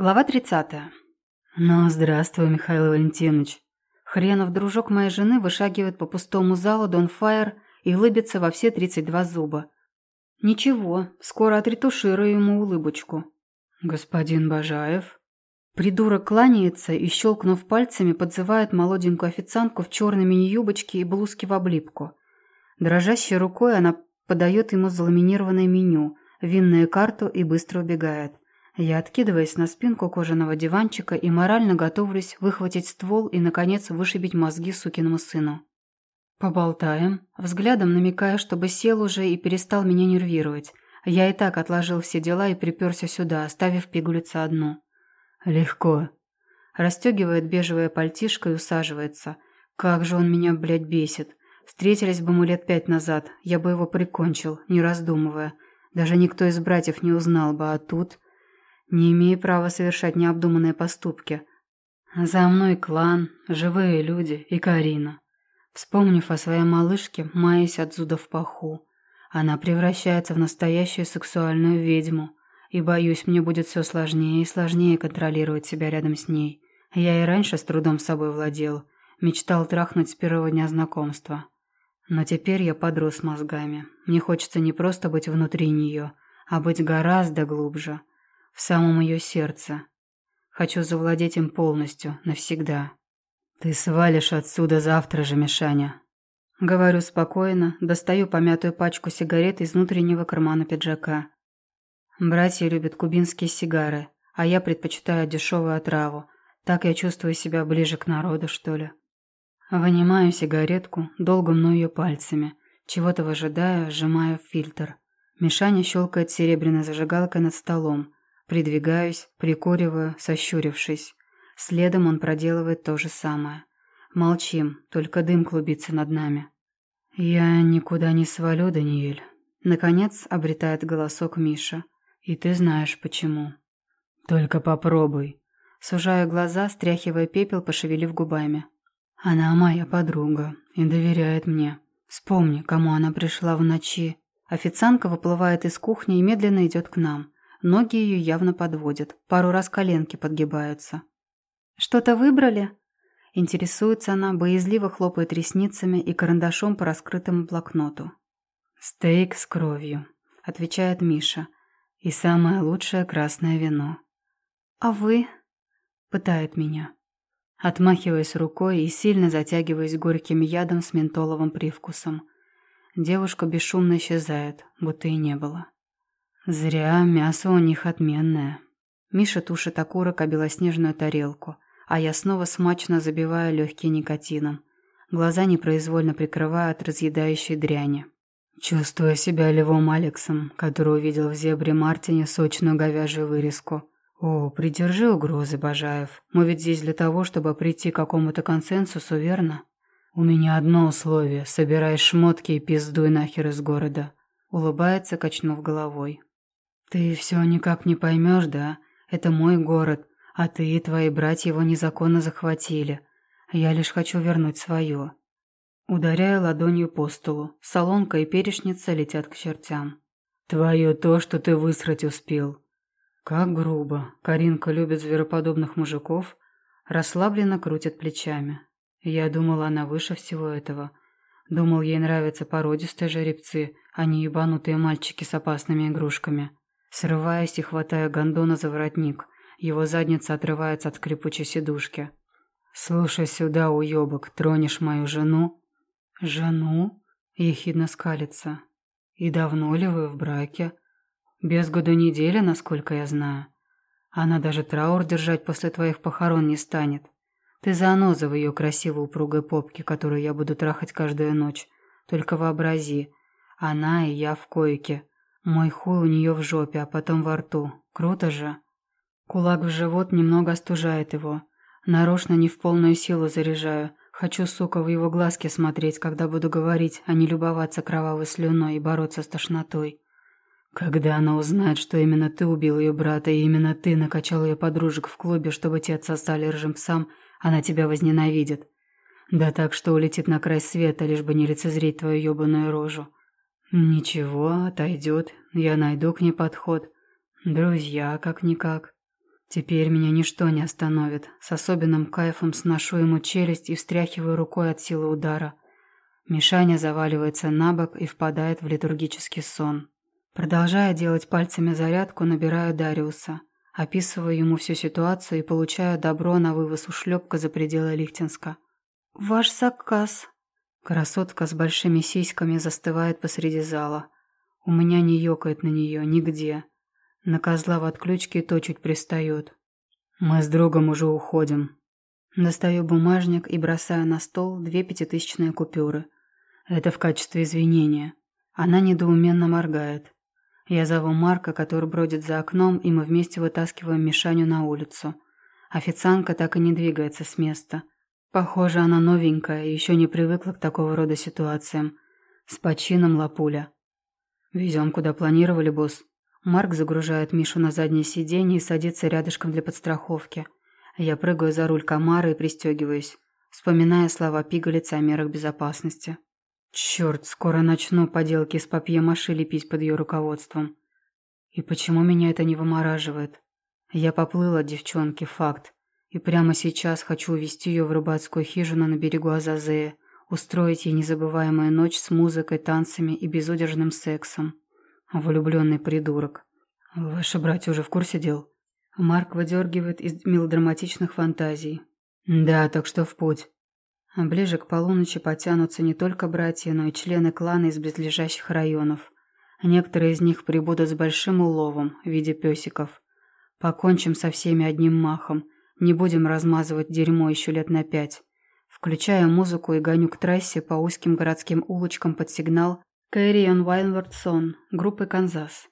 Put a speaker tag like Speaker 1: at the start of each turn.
Speaker 1: Глава 30. «Ну, здравствуй, Михаил Валентинович». Хренов, дружок моей жены, вышагивает по пустому залу Донфайр и улыбится во все 32 зуба. «Ничего, скоро отретуширую ему улыбочку». «Господин Бажаев?» Придурок кланяется и, щелкнув пальцами, подзывает молоденькую официантку в черной мини-юбочке и блузке в облипку. Дрожащей рукой она подает ему заламинированное меню, винную карту и быстро убегает. Я откидываюсь на спинку кожаного диванчика и морально готовлюсь выхватить ствол и, наконец, вышибить мозги сукиному сыну. Поболтаем, взглядом намекая, чтобы сел уже и перестал меня нервировать. Я и так отложил все дела и приперся сюда, оставив пигулица одну. Легко. Растегивает бежевое пальтишко и усаживается. Как же он меня, блядь, бесит. Встретились бы мы лет пять назад, я бы его прикончил, не раздумывая. Даже никто из братьев не узнал бы, а тут... Не имею права совершать необдуманные поступки. За мной клан, живые люди и Карина. Вспомнив о своей малышке, маясь от зуда в паху. Она превращается в настоящую сексуальную ведьму. И, боюсь, мне будет все сложнее и сложнее контролировать себя рядом с ней. Я и раньше с трудом собой владел. Мечтал трахнуть с первого дня знакомства. Но теперь я подрос мозгами. Мне хочется не просто быть внутри нее, а быть гораздо глубже в самом ее сердце. Хочу завладеть им полностью, навсегда. Ты свалишь отсюда завтра же, Мишаня. Говорю спокойно, достаю помятую пачку сигарет из внутреннего кармана пиджака. Братья любят кубинские сигары, а я предпочитаю дешевую отраву. Так я чувствую себя ближе к народу, что ли. Вынимаю сигаретку, долго мну ее пальцами. Чего-то выжидаю, сжимаю фильтр. Мишаня щелкает серебряной зажигалкой над столом. Придвигаюсь, прикуриваю, сощурившись. Следом он проделывает то же самое. Молчим, только дым клубится над нами. «Я никуда не свалю, Даниэль». Наконец обретает голосок Миша. «И ты знаешь, почему». «Только попробуй». Сужая глаза, стряхивая пепел, пошевелив губами. «Она моя подруга и доверяет мне. Вспомни, кому она пришла в ночи». Официантка выплывает из кухни и медленно идет к нам. Ноги ее явно подводят, пару раз коленки подгибаются. «Что-то выбрали?» Интересуется она, боязливо хлопает ресницами и карандашом по раскрытому блокноту. «Стейк с кровью», — отвечает Миша. «И самое лучшее красное вино». «А вы?» — пытает меня. Отмахиваясь рукой и сильно затягиваясь горьким ядом с ментоловым привкусом. Девушка бесшумно исчезает, будто и не было. Зря, мясо у них отменное. Миша тушит окурок о белоснежную тарелку, а я снова смачно забиваю легкие никотином. Глаза непроизвольно прикрываю от разъедающей дряни. Чувствуя себя Левом Алексом, который увидел в зебре Мартине сочную говяжью вырезку. «О, придержи угрозы, Бажаев. Мы ведь здесь для того, чтобы прийти к какому-то консенсусу, верно? У меня одно условие. Собирай шмотки и пиздуй нахер из города». Улыбается, качнув головой. «Ты все никак не поймешь, да? Это мой город, а ты и твои братья его незаконно захватили. Я лишь хочу вернуть свое». Ударяя ладонью по столу, солонка и перешница летят к чертям. «Твое то, что ты высрать успел». Как грубо. Каринка любит звероподобных мужиков. Расслабленно крутит плечами. Я думала, она выше всего этого. Думал, ей нравятся породистые жеребцы, а не ебанутые мальчики с опасными игрушками. Срываясь и хватая гондона за воротник, его задница отрывается от скрипучей сидушки. «Слушай сюда, уёбок, тронешь мою жену?» «Жену?» – ехидно скалится. «И давно ли вы в браке?» «Без году неделя, насколько я знаю. Она даже траур держать после твоих похорон не станет. Ты заноза в ее красивой упругой попке, которую я буду трахать каждую ночь. Только вообрази, она и я в койке, мой хуй у нее в жопе, а потом во рту. Круто же. Кулак в живот немного остужает его. Нарочно не в полную силу заряжаю. Хочу, сука, в его глазки смотреть, когда буду говорить, а не любоваться кровавой слюной и бороться с тошнотой. Когда она узнает, что именно ты убил ее брата, и именно ты накачал ее подружек в клубе, чтобы те отсосали рыжим псам, она тебя возненавидит. Да так, что улетит на край света, лишь бы не лицезреть твою ебаную рожу. «Ничего, отойдет. Я найду к ней подход. Друзья, как-никак». Теперь меня ничто не остановит. С особенным кайфом сношу ему челюсть и встряхиваю рукой от силы удара. Мишаня заваливается на бок и впадает в литургический сон. Продолжая делать пальцами зарядку, набираю Дариуса. Описываю ему всю ситуацию и получаю добро на вывоз ушлепка за пределы Лихтенска. «Ваш заказ». Красотка с большими сиськами застывает посреди зала. У меня не ёкает на нее нигде. На козла в отключке то чуть пристает. Мы с другом уже уходим. Достаю бумажник и бросаю на стол две пятитысячные купюры. Это в качестве извинения. Она недоуменно моргает. Я зову Марка, который бродит за окном, и мы вместе вытаскиваем Мишаню на улицу. Официантка так и не двигается с места. Похоже, она новенькая и еще не привыкла к такого рода ситуациям. С почином лапуля. «Везем, куда планировали, босс». Марк загружает Мишу на заднее сиденье и садится рядышком для подстраховки. Я прыгаю за руль комары и пристегиваюсь, вспоминая слова пигалицы о мерах безопасности. Черт, скоро начну поделки с папье-маши лепить под ее руководством. И почему меня это не вымораживает? Я поплыла от девчонки, факт. И прямо сейчас хочу увезти ее в рыбацкую хижину на берегу Азазея, устроить ей незабываемую ночь с музыкой, танцами и безудержным сексом. Влюбленный придурок. Ваши братья уже в курсе дел? Марк выдергивает из мелодраматичных фантазий. Да, так что в путь. Ближе к полуночи потянутся не только братья, но и члены клана из близлежащих районов. Некоторые из них прибудут с большим уловом в виде песиков. Покончим со всеми одним махом. Не будем размазывать дерьмо еще лет на пять. Включаю музыку и гоню к трассе по узким городским улочкам под сигнал Carry on группы «Канзас».